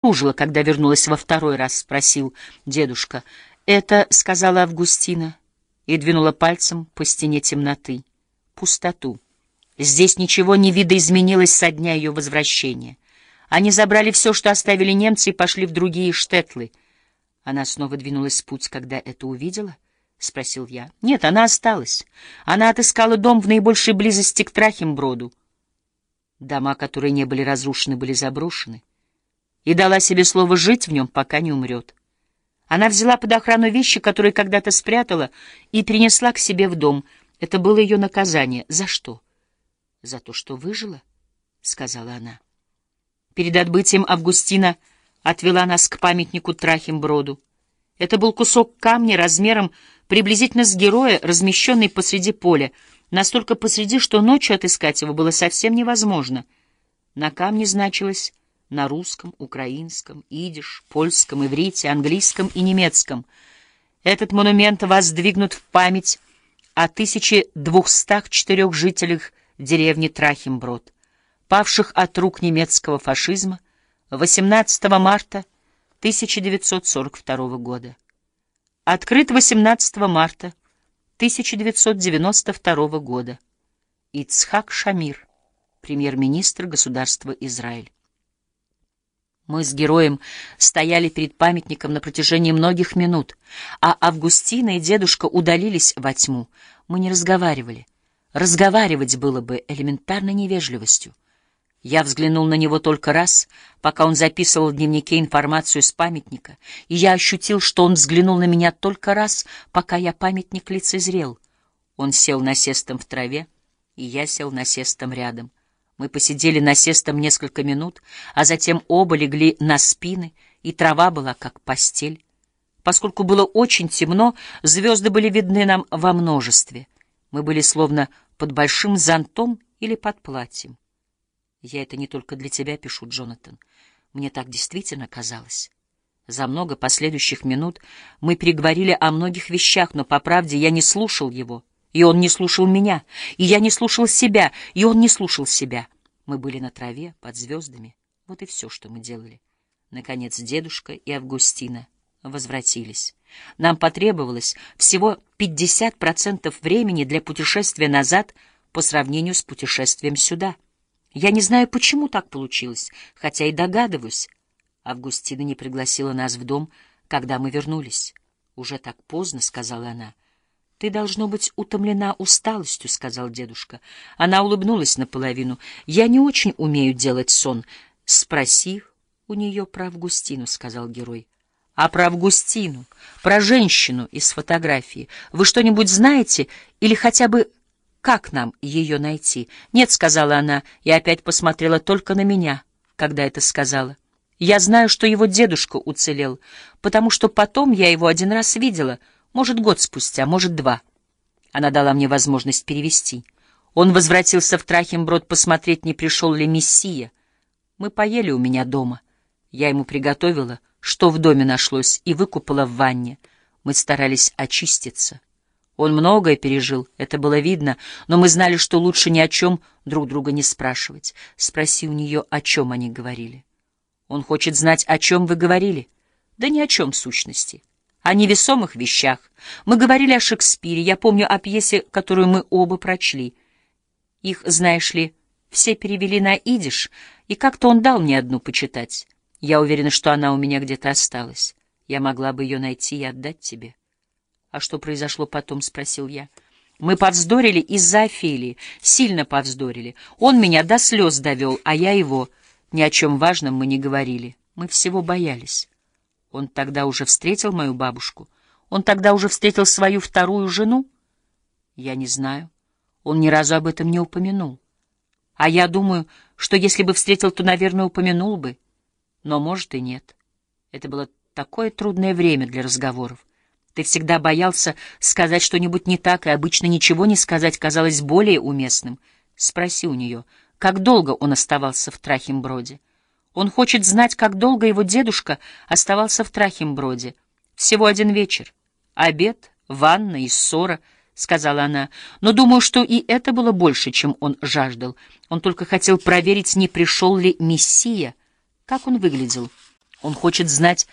обнаружила, когда вернулась во второй раз?» — спросил дедушка. «Это, — сказала Августина, и двинула пальцем по стене темноты, пустоту. Здесь ничего не видоизменилось со дня ее возвращения. Они забрали все, что оставили немцы, и пошли в другие штетлы. Она снова двинулась в путь, когда это увидела? — спросил я. — Нет, она осталась. Она отыскала дом в наибольшей близости к Трахимброду. Дома, которые не были разрушены, были заброшены. И дала себе слово жить в нем, пока не умрет. Она взяла под охрану вещи, которые когда-то спрятала, и принесла к себе в дом. Это было ее наказание. За что? — За то, что выжила, — сказала она. Перед отбытием Августина отвела нас к памятнику Трахимброду. Это был кусок камня размером приблизительно с героя, размещенный посреди поля, настолько посреди, что ночью отыскать его было совсем невозможно. На камне значилось на русском, украинском, идиш, польском, иврите, английском и немецком. Этот монумент воздвигнут в память о 1204 жителях деревни Трахимброд, павших от рук немецкого фашизма 18 марта 1942 года. Открыт 18 марта 1992 года. Ицхак Шамир, премьер-министр государства Израиль. Мы с героем стояли перед памятником на протяжении многих минут, а Августина и дедушка удалились во тьму. Мы не разговаривали. Разговаривать было бы элементарной невежливостью. Я взглянул на него только раз, пока он записывал в дневнике информацию с памятника, и я ощутил, что он взглянул на меня только раз, пока я памятник лицезрел. Он сел насестом в траве, и я сел насестом рядом. Мы посидели насестом несколько минут, а затем оба легли на спины, и трава была как постель. Поскольку было очень темно, звезды были видны нам во множестве. Мы были словно под большим зонтом или под платьем. Я это не только для тебя пишу, Джонатан. Мне так действительно казалось. За много последующих минут мы переговорили о многих вещах, но, по правде, я не слушал его — и он не слушал меня, и я не слушал себя, и он не слушал себя. Мы были на траве, под звездами. Вот и все, что мы делали. Наконец дедушка и Августина возвратились. Нам потребовалось всего 50% времени для путешествия назад по сравнению с путешествием сюда. Я не знаю, почему так получилось, хотя и догадываюсь. Августина не пригласила нас в дом, когда мы вернулись. «Уже так поздно», — сказала она. «Ты, должно быть, утомлена усталостью», — сказал дедушка. Она улыбнулась наполовину. «Я не очень умею делать сон». «Спроси у нее про Августину», — сказал герой. «А про Августину, про женщину из фотографии. Вы что-нибудь знаете или хотя бы как нам ее найти?» «Нет», — сказала она, и опять посмотрела только на меня, когда это сказала. «Я знаю, что его дедушка уцелел, потому что потом я его один раз видела — может, год спустя, может, два. Она дала мне возможность перевести. Он возвратился в Трахимброд посмотреть, не пришел ли Мессия. Мы поели у меня дома. Я ему приготовила, что в доме нашлось, и выкупала в ванне. Мы старались очиститься. Он многое пережил, это было видно, но мы знали, что лучше ни о чем друг друга не спрашивать. Спроси у нее, о чем они говорили. Он хочет знать, о чем вы говорили. Да ни о чем в сущности о невесомых вещах. Мы говорили о Шекспире, я помню о пьесе, которую мы оба прочли. Их, знаешь ли, все перевели на идиш, и как-то он дал мне одну почитать. Я уверена, что она у меня где-то осталась. Я могла бы ее найти и отдать тебе. — А что произошло потом? — спросил я. Мы повздорили из-за Офелии, сильно повздорили. Он меня до слез довел, а я его. Ни о чем важном мы не говорили. Мы всего боялись. Он тогда уже встретил мою бабушку? Он тогда уже встретил свою вторую жену? Я не знаю. Он ни разу об этом не упомянул. А я думаю, что если бы встретил, то, наверное, упомянул бы. Но, может, и нет. Это было такое трудное время для разговоров. Ты всегда боялся сказать что-нибудь не так, и обычно ничего не сказать казалось более уместным. Спроси у нее, как долго он оставался в Трахимброде. Он хочет знать, как долго его дедушка оставался в Трахимброде. Всего один вечер. Обед, ванна и ссора, — сказала она. Но думаю, что и это было больше, чем он жаждал. Он только хотел проверить, не пришел ли Мессия. Как он выглядел? Он хочет знать